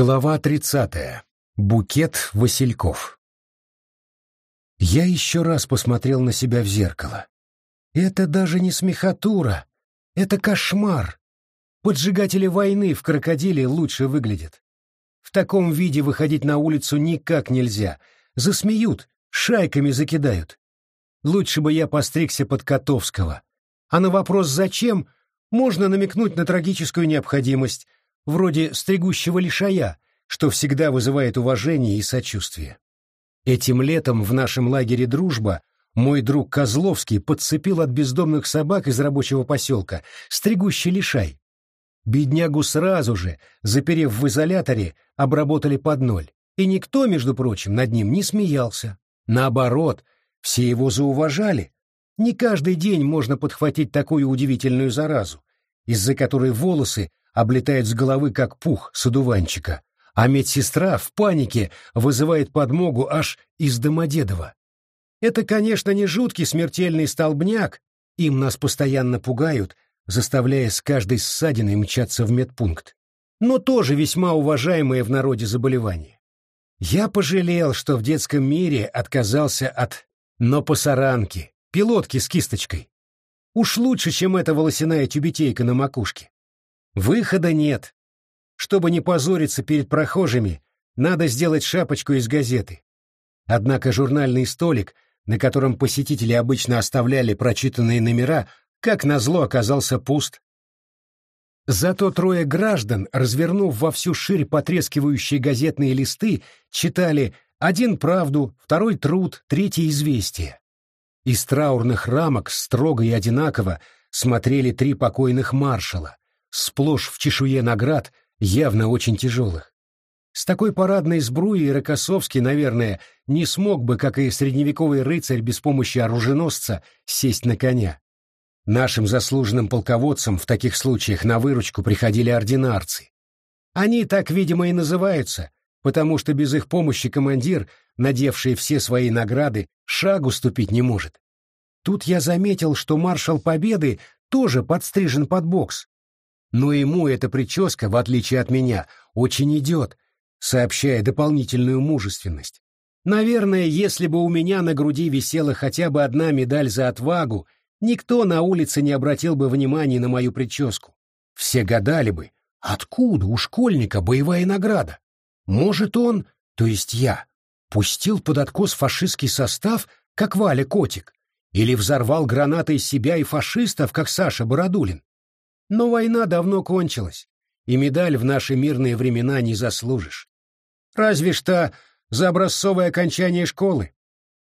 Глава тридцатая. Букет васильков. Я еще раз посмотрел на себя в зеркало. Это даже не смехотура, это кошмар. Поджигатели войны в крокодиле лучше выглядят. В таком виде выходить на улицу никак нельзя. Засмеют, шайками закидают. Лучше бы я постригся под Котовского. А на вопрос «зачем?» можно намекнуть на трагическую необходимость, вроде стригущего лишая, что всегда вызывает уважение и сочувствие. Этим летом в нашем лагере «Дружба» мой друг Козловский подцепил от бездомных собак из рабочего поселка стригущий лишай. Беднягу сразу же, заперев в изоляторе, обработали под ноль, и никто, между прочим, над ним не смеялся. Наоборот, все его зауважали. Не каждый день можно подхватить такую удивительную заразу, из-за которой волосы облетает с головы, как пух с одуванчика, а медсестра в панике вызывает подмогу аж из Домодедова. Это, конечно, не жуткий смертельный столбняк, им нас постоянно пугают, заставляя с каждой ссадиной мчаться в медпункт, но тоже весьма уважаемое в народе заболевание. Я пожалел, что в детском мире отказался от нопосаранки, пилотки с кисточкой. Уж лучше, чем эта волосяная тюбетейка на макушке. Выхода нет. Чтобы не позориться перед прохожими, надо сделать шапочку из газеты. Однако журнальный столик, на котором посетители обычно оставляли прочитанные номера, как назло оказался пуст. Зато трое граждан, развернув во всю ширь потрескивающие газетные листы, читали один «Правду», второй «Труд», третий «Известие». Из траурных рамок строго и одинаково смотрели три покойных маршала, сплошь в чешуе наград, явно очень тяжелых. С такой парадной сбруей Рокоссовский, наверное, не смог бы, как и средневековый рыцарь без помощи оруженосца, сесть на коня. Нашим заслуженным полководцам в таких случаях на выручку приходили ординарцы. Они так, видимо, и называются, потому что без их помощи командир, надевший все свои награды, шагу ступить не может. Тут я заметил, что маршал Победы тоже подстрижен под бокс, но ему эта прическа, в отличие от меня, очень идет, сообщая дополнительную мужественность. Наверное, если бы у меня на груди висела хотя бы одна медаль за отвагу, никто на улице не обратил бы внимания на мою прическу. Все гадали бы, откуда у школьника боевая награда? Может, он, то есть я, пустил под откос фашистский состав, как Валя Котик, или взорвал гранатой себя и фашистов, как Саша Бородулин? Но война давно кончилась, и медаль в наши мирные времена не заслужишь. Разве что за образцовое окончание школы.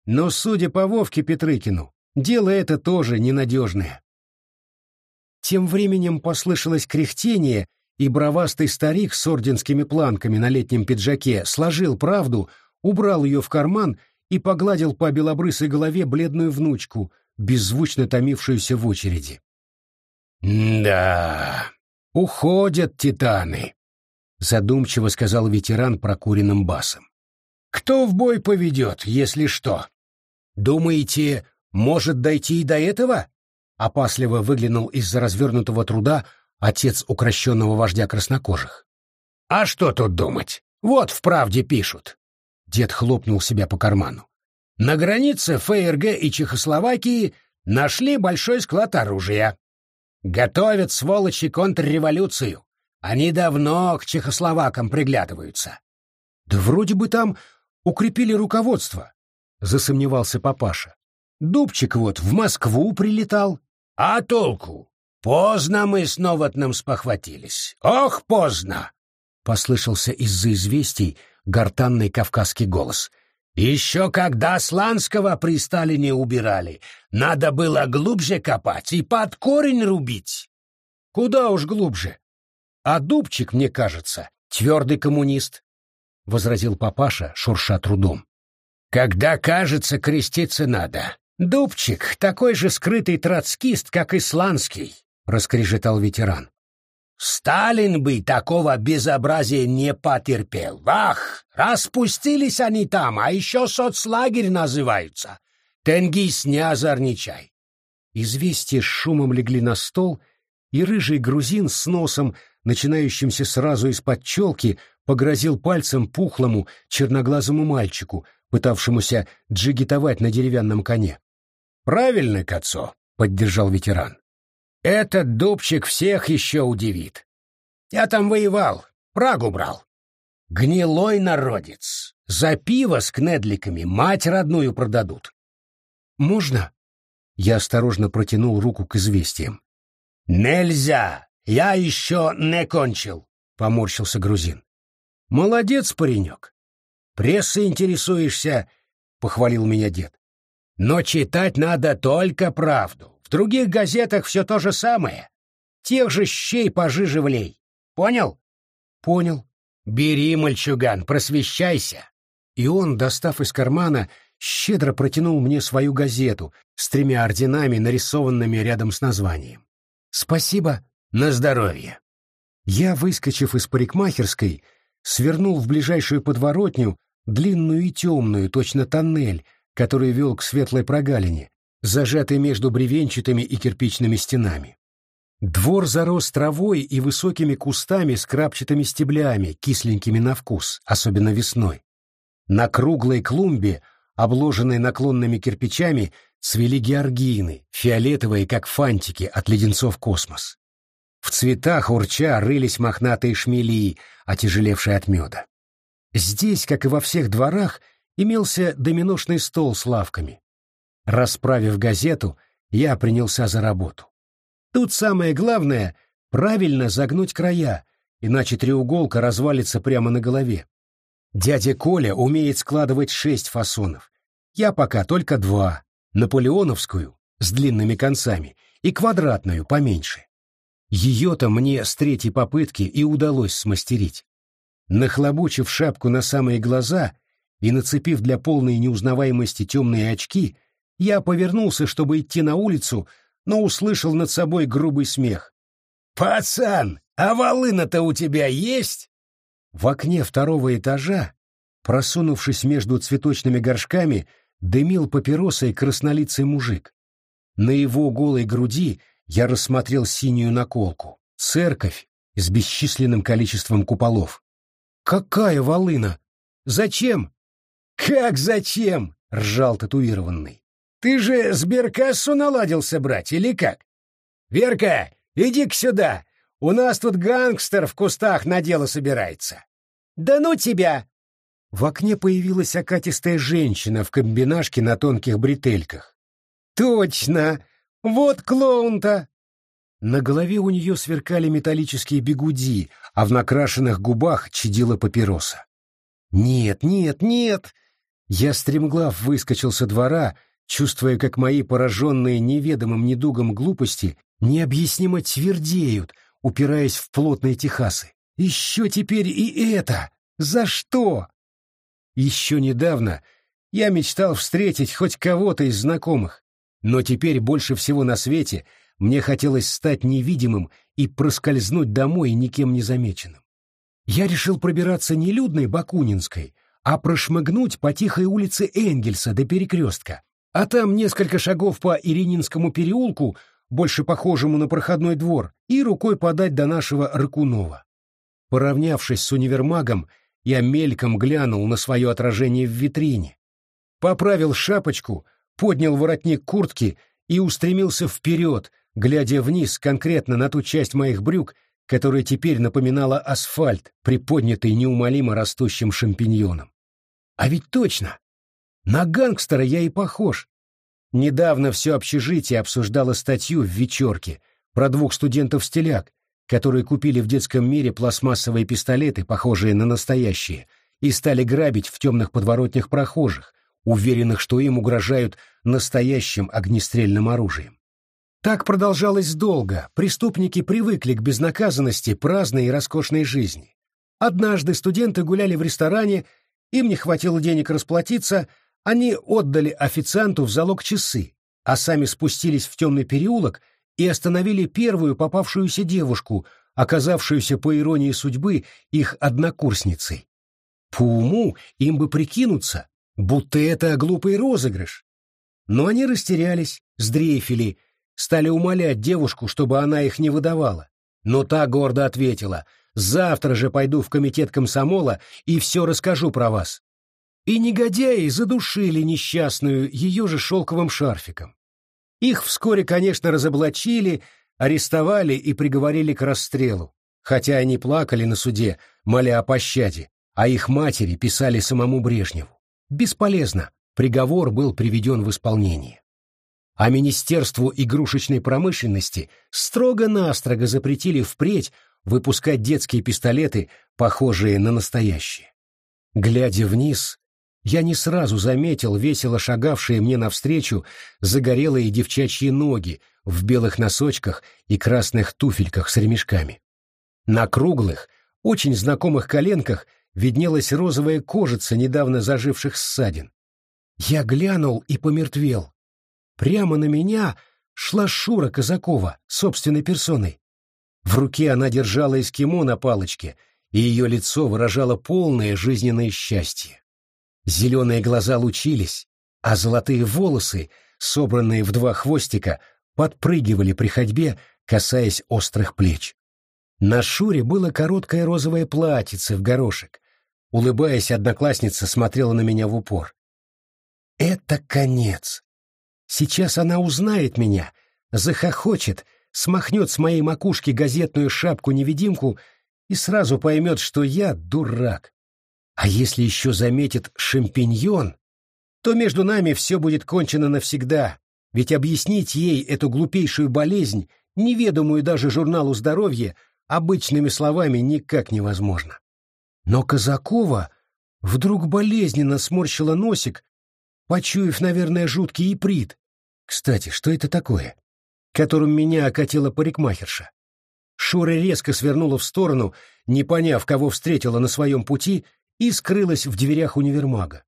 Но, судя по Вовке Петрыкину, дело это тоже ненадежное. Тем временем послышалось кряхтение, и бровастый старик с орденскими планками на летнем пиджаке сложил правду, убрал ее в карман и погладил по белобрысой голове бледную внучку, беззвучно томившуюся в очереди. «Да, уходят титаны», — задумчиво сказал ветеран прокуренным басом. «Кто в бой поведет, если что? Думаете, может дойти и до этого?» Опасливо выглянул из-за развернутого труда отец укращенного вождя краснокожих. «А что тут думать? Вот в правде пишут». Дед хлопнул себя по карману. На границе ФРГ и Чехословакии нашли большой склад оружия. Готовят, сволочи, контрреволюцию. Они давно к чехословакам приглядываются. Да вроде бы там укрепили руководство, засомневался папаша. Дубчик вот в Москву прилетал. А толку? Поздно мы с Новотным спохватились. Ох, поздно! Послышался из-за известий гортанный кавказский голос — еще когда Сланского при Сталине убирали, надо было глубже копать и под корень рубить. Куда уж глубже. А Дубчик, мне кажется, твердый коммунист, — возразил папаша, шурша трудом. Когда, кажется, креститься надо. Дубчик такой же скрытый троцкист, как и Сланский, — раскрежетал ветеран. Сталин бы такого безобразия не потерпел. Ах, распустились они там, а еще соцлагерь называются. Тенгиз, не озорничай. Известия с шумом легли на стол, и рыжий грузин с носом, начинающимся сразу из-под челки, погрозил пальцем пухлому черноглазому мальчику, пытавшемуся джигитовать на деревянном коне. «Правильно, Кацо», — поддержал ветеран. «Этот дубчик всех еще удивит. Я там воевал, Прагу брал. Гнилой народец. За пиво с кнедликами мать родную продадут». «Можно?» Я осторожно протянул руку к известиям. «Нельзя! Я еще не кончил!» — поморщился грузин. «Молодец, паренек! Прессой интересуешься!» — похвалил меня дед. «Но читать надо только правду. В других газетах все то же самое. Тех же щей пожиже влей. Понял?» «Понял. Бери, мальчуган, просвещайся!» И он, достав из кармана, щедро протянул мне свою газету с тремя орденами, нарисованными рядом с названием. «Спасибо, на здоровье!» Я, выскочив из парикмахерской, свернул в ближайшую подворотню, длинную и темную, точно тоннель, который вел к светлой прогалине, зажатой между бревенчатыми и кирпичными стенами. Двор зарос травой и высокими кустами с крапчатыми стеблями, кисленькими на вкус, особенно весной. На круглой клумбе обложенные наклонными кирпичами, цвели георгины, фиолетовые, как фантики от леденцов космос. В цветах урча рылись мохнатые шмели, отяжелевшие от меда. Здесь, как и во всех дворах, имелся доминошный стол с лавками. Расправив газету, я принялся за работу. Тут самое главное — правильно загнуть края, иначе треуголка развалится прямо на голове. Дядя Коля умеет складывать шесть фасонов. Я пока только два. Наполеоновскую, с длинными концами, и квадратную, поменьше. Ее-то мне с третьей попытки и удалось смастерить. Нахлобучив шапку на самые глаза и нацепив для полной неузнаваемости темные очки, я повернулся, чтобы идти на улицу, но услышал над собой грубый смех. «Пацан, а волына-то у тебя есть?» В окне второго этажа, просунувшись между цветочными горшками, дымил папиросой краснолицый мужик. На его голой груди я рассмотрел синюю наколку. Церковь с бесчисленным количеством куполов. «Какая волына? Зачем?» «Как зачем?» — ржал татуированный. «Ты же сберкассу наладился брать, или как? Верка, иди-ка сюда, у нас тут гангстер в кустах на дело собирается. Да ну тебя! В окне появилась окатистая женщина в комбинашке на тонких бретельках. Точно! Вот клоун-то! На голове у нее сверкали металлические бегуди, а в накрашенных губах чадила папироса. «Нет, нет, нет!» Я стремглав выскочил со двора, чувствуя, как мои пораженные неведомым недугом глупости необъяснимо твердеют, упираясь в плотные техасы. Еще теперь и это! За что? Еще недавно я мечтал встретить хоть кого-то из знакомых, но теперь больше всего на свете мне хотелось стать невидимым и проскользнуть домой никем не замеченным. Я решил пробираться не людной Бакунинской, а прошмыгнуть по тихой улице Энгельса до перекрестка, а там несколько шагов по Ирининскому переулку больше похожему на проходной двор, и рукой подать до нашего Рыкунова. Поравнявшись с универмагом, я мельком глянул на свое отражение в витрине, поправил шапочку, поднял воротник куртки и устремился вперед, глядя вниз конкретно на ту часть моих брюк, которая теперь напоминала асфальт, приподнятый неумолимо растущим шампиньоном. А ведь точно! На гангстера я и похож. Недавно все общежитие обсуждало статью в «Вечерке» про двух студентов-стиляк, которые купили в детском мире пластмассовые пистолеты, похожие на настоящие, и стали грабить в темных подворотнях прохожих, уверенных, что им угрожают настоящим огнестрельным оружием. Так продолжалось долго, преступники привыкли к безнаказанности праздной и роскошной жизни. Однажды студенты гуляли в ресторане, им не хватило денег расплатиться, они отдали официанту в залог часы, а сами спустились в темный переулок и остановили первую попавшуюся девушку, оказавшуюся, по иронии судьбы, их однокурсницей. По уму им бы прикинуться, будто это глупый розыгрыш. Но они растерялись, сдрейфили, стали умолять девушку, чтобы она их не выдавала. Но та гордо ответила, Завтра же пойду в комитет комсомола и все расскажу про вас. И негодяи задушили несчастную ее же шелковым шарфиком. Их вскоре, конечно, разоблачили, арестовали и приговорили к расстрелу, хотя они плакали на суде, моля о пощаде, а их матери писали самому Брежневу. Бесполезно, приговор был приведен в исполнение. А Министерству игрушечной промышленности строго-настрого запретили впредь выпускать детские пистолеты, похожие на настоящие. Глядя вниз, я не сразу заметил весело шагавшие мне навстречу загорелые девчачьи ноги в белых носочках и красных туфельках с ремешками. На круглых, очень знакомых коленках виднелась розовая кожица недавно заживших ссадин. Я глянул и помертвел. Прямо на меня шла Шура Казакова собственной персоной. В руке она держала эскимо на палочке, и ее лицо выражало полное жизненное счастье. Зеленые глаза лучились, а золотые волосы, собранные в два хвостика, подпрыгивали при ходьбе, касаясь острых плеч. На Шуре было короткое розовое платьице в горошек. Улыбаясь, одноклассница смотрела на меня в упор. «Это конец. Сейчас она узнает меня, захохочет, смахнет с моей макушки газетную шапку-невидимку и сразу поймет, что я дурак. А если еще заметит шампиньон, то между нами все будет кончено навсегда, ведь объяснить ей эту глупейшую болезнь, неведомую даже журналу здоровья, обычными словами никак невозможно. Но Казакова вдруг болезненно сморщила носик, почуяв, наверное, жуткий иприт. Кстати, что это такое? Которым меня окатила парикмахерша. Шура резко свернула в сторону, не поняв, кого встретила на своем пути, и скрылась в дверях универмага.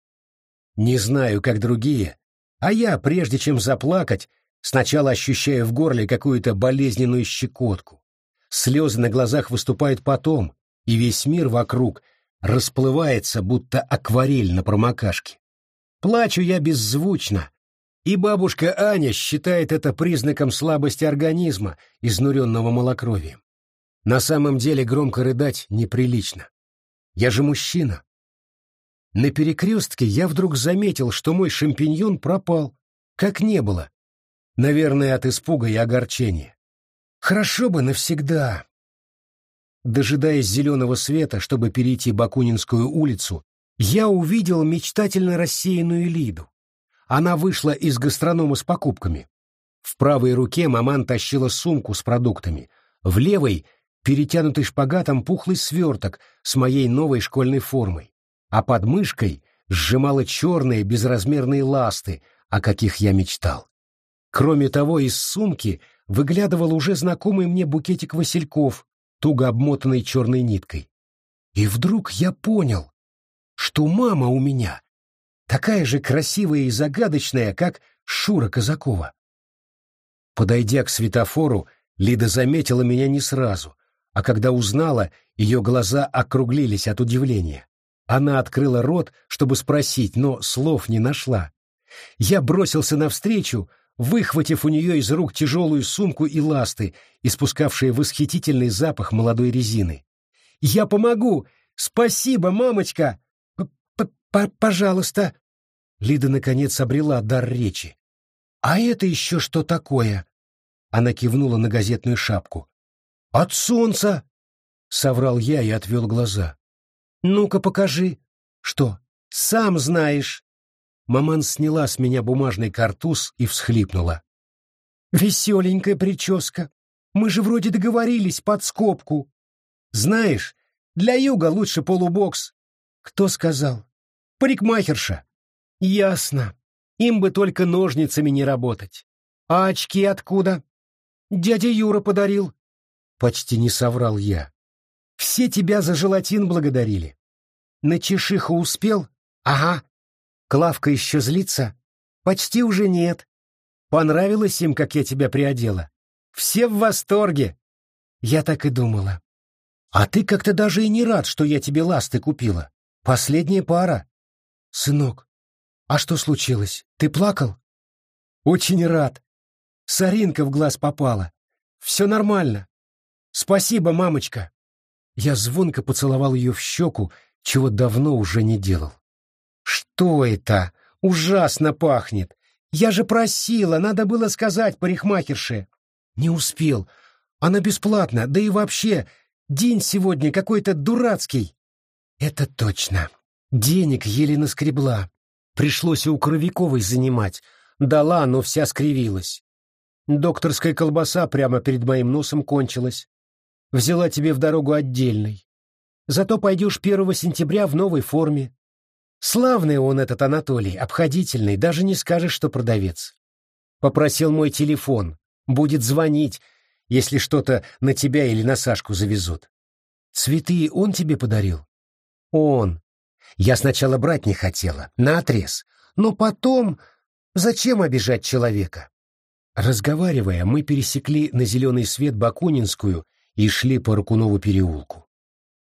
Не знаю, как другие, а я, прежде чем заплакать, сначала ощущаю в горле какую-то болезненную щекотку. Слезы на глазах выступают потом, и весь мир вокруг расплывается, будто акварель на промокашке. Плачу я беззвучно, и бабушка Аня считает это признаком слабости организма, изнуренного малокровием. На самом деле громко рыдать неприлично. Я же мужчина. На перекрестке я вдруг заметил, что мой шампиньон пропал, как не было. Наверное, от испуга и огорчения. Хорошо бы навсегда. Дожидаясь зеленого света, чтобы перейти Бакунинскую улицу, я увидел мечтательно рассеянную Лиду. Она вышла из гастронома с покупками. В правой руке маман тащила сумку с продуктами, в левой — перетянутый шпагатом пухлый сверток с моей новой школьной формой, а под мышкой сжимала черные безразмерные ласты, о каких я мечтал. Кроме того, из сумки выглядывал уже знакомый мне букетик васильков, туго обмотанный черной ниткой. И вдруг я понял, что мама у меня такая же красивая и загадочная, как Шура Казакова. Подойдя к светофору, Лида заметила меня не сразу, а когда узнала, ее глаза округлились от удивления. Она открыла рот, чтобы спросить, но слов не нашла. Я бросился навстречу, выхватив у нее из рук тяжелую сумку и ласты, испускавшие восхитительный запах молодой резины. «Я помогу! Спасибо, мамочка!» П «Пожалуйста!» Лида, наконец, обрела дар речи. «А это еще что такое?» Она кивнула на газетную шапку. «От солнца!» — соврал я и отвел глаза. «Ну-ка, покажи». «Что? Сам знаешь». Маман сняла с меня бумажный картуз и всхлипнула. «Веселенькая прическа. Мы же вроде договорились под скобку. Знаешь, для юга лучше полубокс». «Кто сказал?» Парикмахерша. Ясно. Им бы только ножницами не работать. А очки откуда? Дядя Юра подарил. Почти не соврал я. Все тебя за желатин благодарили. На чешиху успел? Ага. Клавка еще злится? Почти уже нет. Понравилось им, как я тебя приодела? Все в восторге. Я так и думала. А ты как-то даже и не рад, что я тебе ласты купила. Последняя пара. «Сынок, а что случилось? Ты плакал?» «Очень рад. Соринка в глаз попала. Все нормально. Спасибо, мамочка». Я звонко поцеловал ее в щеку, чего давно уже не делал. «Что это? Ужасно пахнет! Я же просила, надо было сказать парикмахерше!» «Не успел. Она бесплатна, да и вообще, день сегодня какой-то дурацкий!» «Это точно. Денег еле наскребла. Пришлось у Кровяковой занимать. Дала, но вся скривилась. Докторская колбаса прямо перед моим носом кончилась. Взяла тебе в дорогу отдельной. Зато пойдешь 1 сентября в новой форме. Славный он этот Анатолий, обходительный, даже не скажешь, что продавец. Попросил мой телефон, будет звонить, если что-то на тебя или на Сашку завезут. Цветы он тебе подарил? Он. Я сначала брать не хотела, наотрез, но потом... Зачем обижать человека? Разговаривая, мы пересекли на зеленый свет Бакунинскую и шли по Ракунову переулку.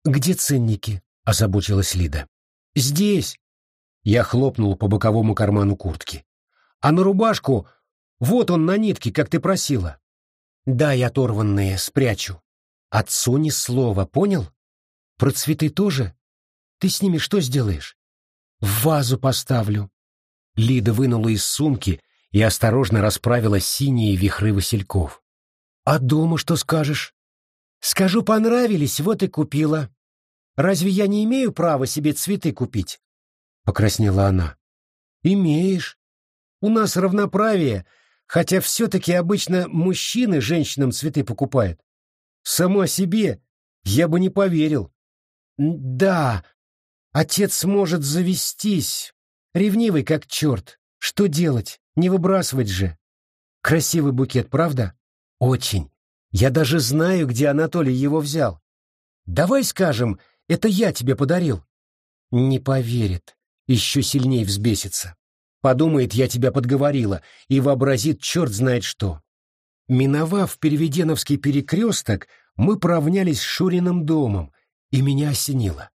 «Где ценники?» — озабочилась Лида. «Здесь!» Я хлопнул по боковому карману куртки. «А на рубашку? Вот он на нитке, как ты просила». «Дай оторванные, спрячу». «Отцу ни слова, понял? Про цветы тоже? Ты с ними что сделаешь?» «В вазу поставлю». Лида вынула из сумки и осторожно расправила синие вихры васильков. «А дома что скажешь?» Скажу, понравились, вот и купила. Разве я не имею права себе цветы купить? Покраснела она. Имеешь. У нас равноправие, хотя все-таки обычно мужчины женщинам цветы покупают. Само себе я бы не поверил. Да, отец может завестись. Ревнивый как черт. Что делать? Не выбрасывать же. Красивый букет, правда? Очень. Я даже знаю, где Анатолий его взял. Давай скажем, это я тебе подарил. Не поверит, еще сильнее взбесится. Подумает, я тебя подговорила, и вообразит черт знает что. Миновав Переведеновский перекресток, мы поравнялись с Шуриным домом, и меня осенило.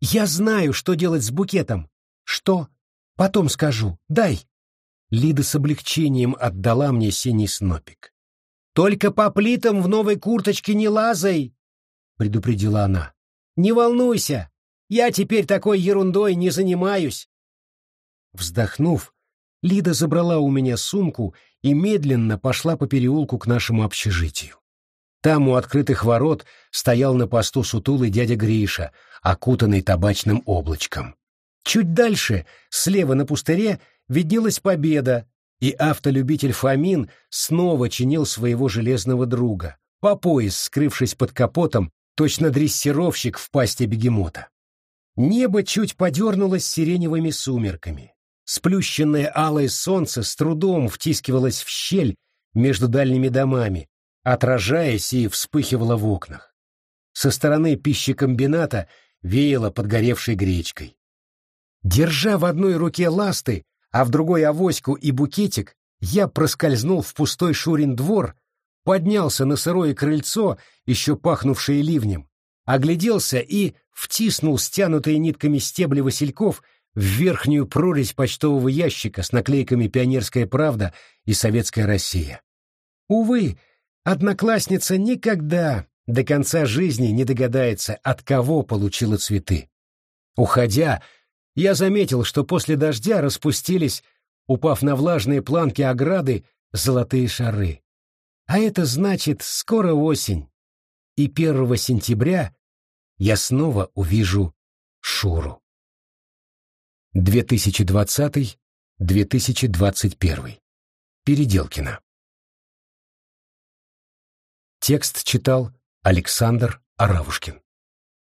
Я знаю, что делать с букетом. Что? Потом скажу. Дай. Лида с облегчением отдала мне синий снопик. Только по плитам в новой курточке не лазай, — предупредила она. Не волнуйся, я теперь такой ерундой не занимаюсь. Вздохнув, Лида забрала у меня сумку и медленно пошла по переулку к нашему общежитию. Там у открытых ворот стоял на посту сутулый дядя Гриша, окутанный табачным облачком. Чуть дальше, слева на пустыре, виднелась победа, и автолюбитель Фомин снова чинил своего железного друга, по пояс скрывшись под капотом, точно дрессировщик в пасти бегемота. Небо чуть подернулось сиреневыми сумерками. Сплющенное алое солнце с трудом втискивалось в щель между дальними домами, отражаясь и вспыхивало в окнах. Со стороны пищекомбината веяло подгоревшей гречкой. Держа в одной руке ласты, а в другой авоську и букетик, я проскользнул в пустой Шурин двор, поднялся на сырое крыльцо, еще пахнувшее ливнем, огляделся и втиснул стянутые нитками стебли васильков в верхнюю прорезь почтового ящика с наклейками «Пионерская правда» и «Советская Россия». Увы, одноклассница никогда до конца жизни не догадается, от кого получила цветы. Уходя, я заметил, что после дождя распустились, упав на влажные планки ограды, золотые шары. А это значит, скоро осень, и 1 сентября я снова увижу Шуру. 2020-2021. Переделкино. Текст читал Александр Аравушкин.